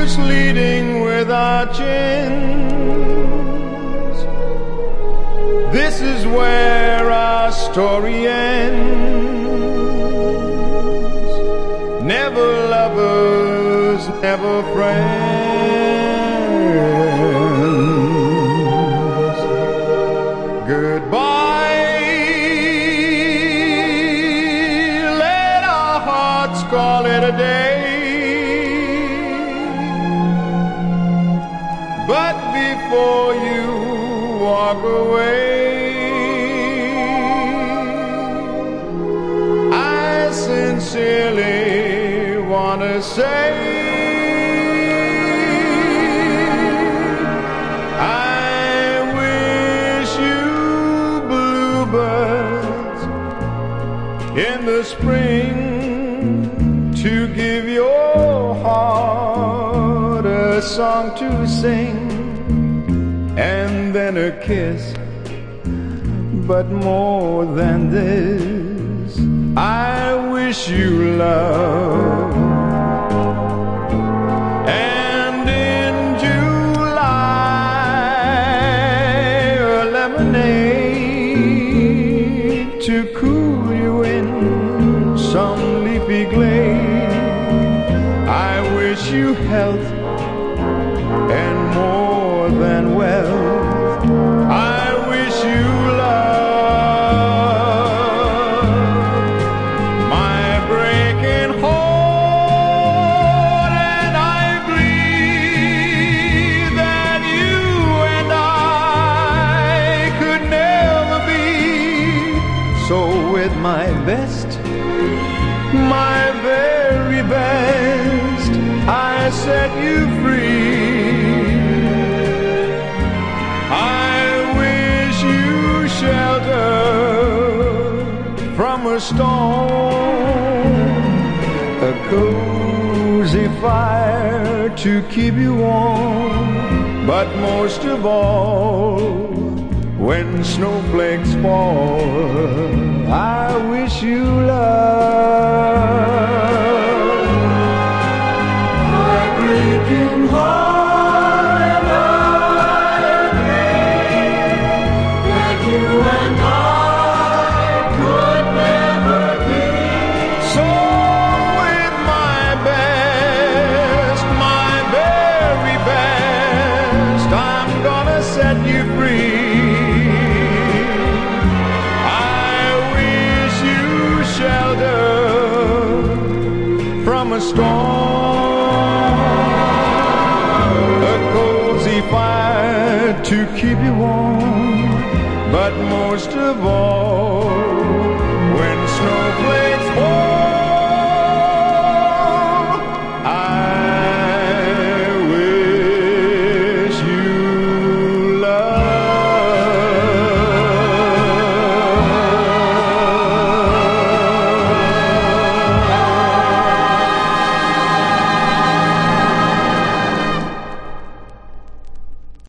Spirits leading with our chins. This is where our story ends. Never lovers, never friends. Goodbye. Let our hearts call it a day. Before you walk away, I sincerely want to say I wish you bluebirds in the spring to give your heart a song to sing and a kiss. But more than this, I wish you love. And in July, a lemonade to cool you in some leafy glade. I wish you health and more than wealth. With my best, my very best, I set you free. I wish you shelter from a storm, a cozy fire to keep you warm, but most of all, when snowflakes fall, I wish you love. From a storm, a cozy fire to keep you warm, but most of all,